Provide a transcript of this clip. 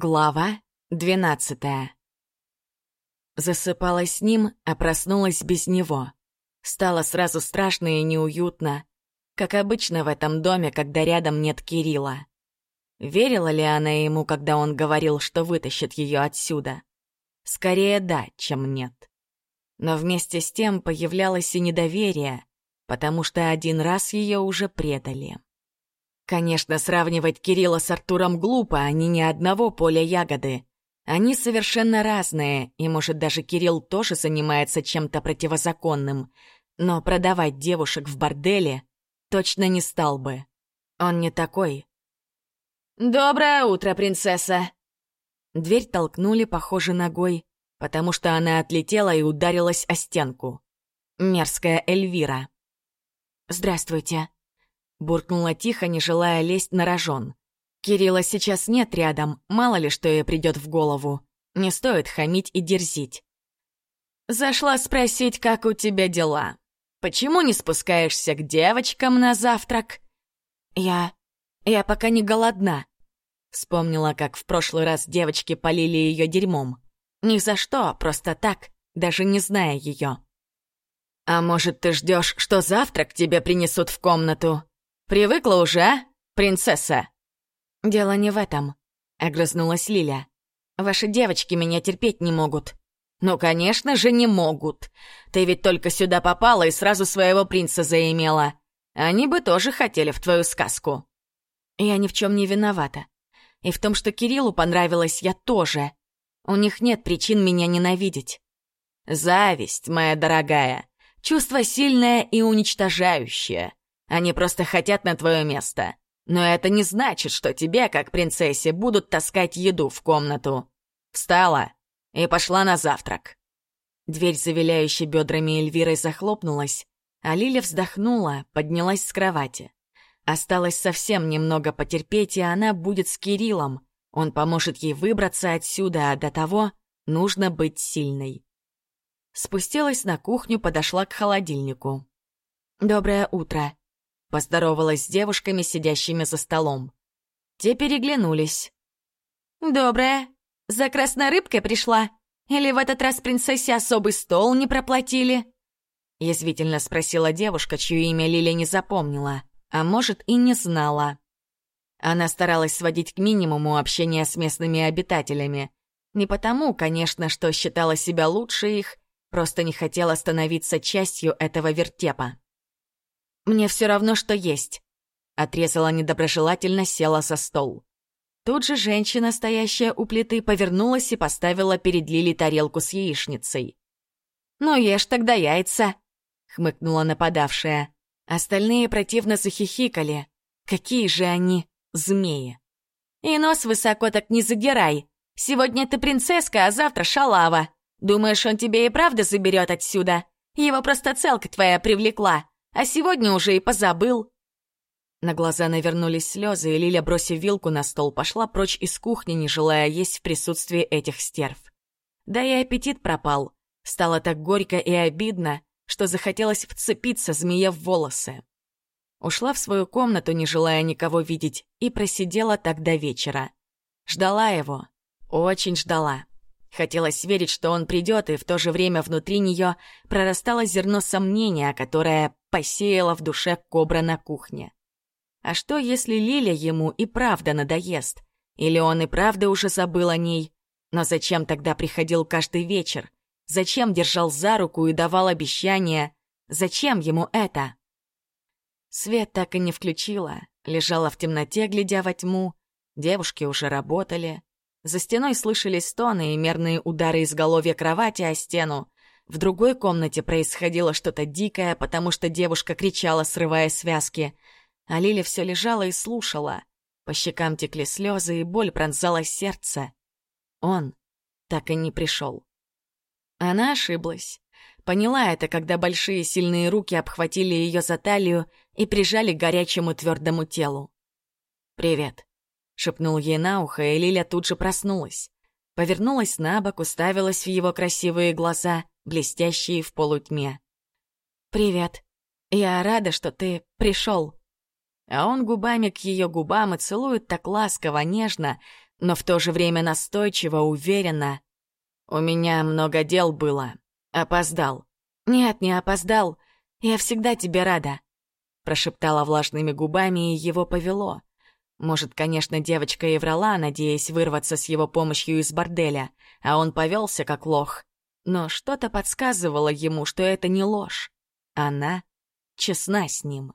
Глава двенадцатая Засыпала с ним, а проснулась без него. Стало сразу страшно и неуютно, как обычно в этом доме, когда рядом нет Кирилла. Верила ли она ему, когда он говорил, что вытащит ее отсюда? Скорее да, чем нет. Но вместе с тем появлялось и недоверие, потому что один раз ее уже предали. Конечно, сравнивать Кирилла с Артуром глупо, они ни одного поля ягоды. Они совершенно разные, и, может, даже Кирилл тоже занимается чем-то противозаконным. Но продавать девушек в борделе точно не стал бы. Он не такой. «Доброе утро, принцесса!» Дверь толкнули, похоже, ногой, потому что она отлетела и ударилась о стенку. Мерзкая Эльвира. «Здравствуйте», Буркнула тихо, не желая лезть на рожон. Кирилла сейчас нет рядом, мало ли что ей придет в голову. Не стоит хамить и дерзить. Зашла спросить, как у тебя дела. Почему не спускаешься к девочкам на завтрак? Я... я пока не голодна. Вспомнила, как в прошлый раз девочки полили ее дерьмом. Ни за что, просто так, даже не зная ее. А может, ты ждешь, что завтрак тебе принесут в комнату? Привыкла уже, а, принцесса?» «Дело не в этом», — огрызнулась Лиля. «Ваши девочки меня терпеть не могут». «Ну, конечно же, не могут. Ты ведь только сюда попала и сразу своего принца заимела. Они бы тоже хотели в твою сказку». «Я ни в чем не виновата. И в том, что Кириллу понравилось, я тоже. У них нет причин меня ненавидеть». «Зависть, моя дорогая. Чувство сильное и уничтожающее. Они просто хотят на твое место. Но это не значит, что тебе, как принцессе, будут таскать еду в комнату. Встала и пошла на завтрак. Дверь, завиляющей бедрами Эльвирой, захлопнулась, а Лиля вздохнула, поднялась с кровати. Осталось совсем немного потерпеть, и она будет с Кириллом. Он поможет ей выбраться отсюда, а до того нужно быть сильной. Спустилась на кухню, подошла к холодильнику. «Доброе утро», Поздоровалась с девушками, сидящими за столом. Те переглянулись. «Добрая. За красной рыбкой пришла? Или в этот раз принцессе особый стол не проплатили?» Язвительно спросила девушка, чье имя Лиля не запомнила, а может и не знала. Она старалась сводить к минимуму общение с местными обитателями. Не потому, конечно, что считала себя лучше их, просто не хотела становиться частью этого вертепа. «Мне все равно, что есть», — отрезала недоброжелательно, села за стол. Тут же женщина, стоящая у плиты, повернулась и поставила перед Лили тарелку с яичницей. «Ну, ешь тогда яйца», — хмыкнула нападавшая. Остальные противно захихикали. Какие же они змеи. «И нос высоко так не задирай. Сегодня ты принцесска, а завтра шалава. Думаешь, он тебе и правда заберет отсюда? Его просто целка твоя привлекла а сегодня уже и позабыл». На глаза навернулись слезы, и Лиля, бросив вилку на стол, пошла прочь из кухни, не желая есть в присутствии этих стерв. Да и аппетит пропал. Стало так горько и обидно, что захотелось вцепиться змея в волосы. Ушла в свою комнату, не желая никого видеть, и просидела так до вечера. Ждала его. Очень ждала. Хотелось верить, что он придет, и в то же время внутри нее прорастало зерно сомнения, которое посеяла в душе кобра на кухне. А что, если Лиля ему и правда надоест? Или он и правда уже забыл о ней? Но зачем тогда приходил каждый вечер? Зачем держал за руку и давал обещания? Зачем ему это? Свет так и не включила, лежала в темноте, глядя во тьму. Девушки уже работали. За стеной слышались стоны и мерные удары изголовья кровати о стену. В другой комнате происходило что-то дикое, потому что девушка кричала, срывая связки. А Лиля все лежала и слушала. По щекам текли слезы, и боль пронзала сердце. Он так и не пришел. Она ошиблась. Поняла это, когда большие сильные руки обхватили ее за талию и прижали к горячему твердому телу. «Привет», — шепнул ей на ухо, и Лиля тут же проснулась. Повернулась на бок, уставилась в его красивые глаза — блестящие в полутьме. «Привет. Я рада, что ты пришел». А он губами к ее губам и целует так ласково, нежно, но в то же время настойчиво, уверенно. «У меня много дел было. Опоздал». «Нет, не опоздал. Я всегда тебе рада», — прошептала влажными губами, и его повело. Может, конечно, девочка и врала, надеясь вырваться с его помощью из борделя, а он повелся как лох. Но что-то подсказывало ему, что это не ложь. Она честна с ним.